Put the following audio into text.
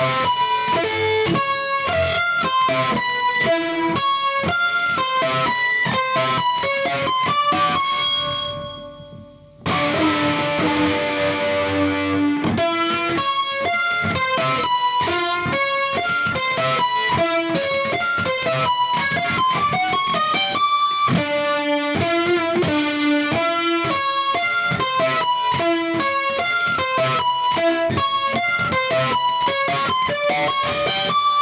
Thank you. Música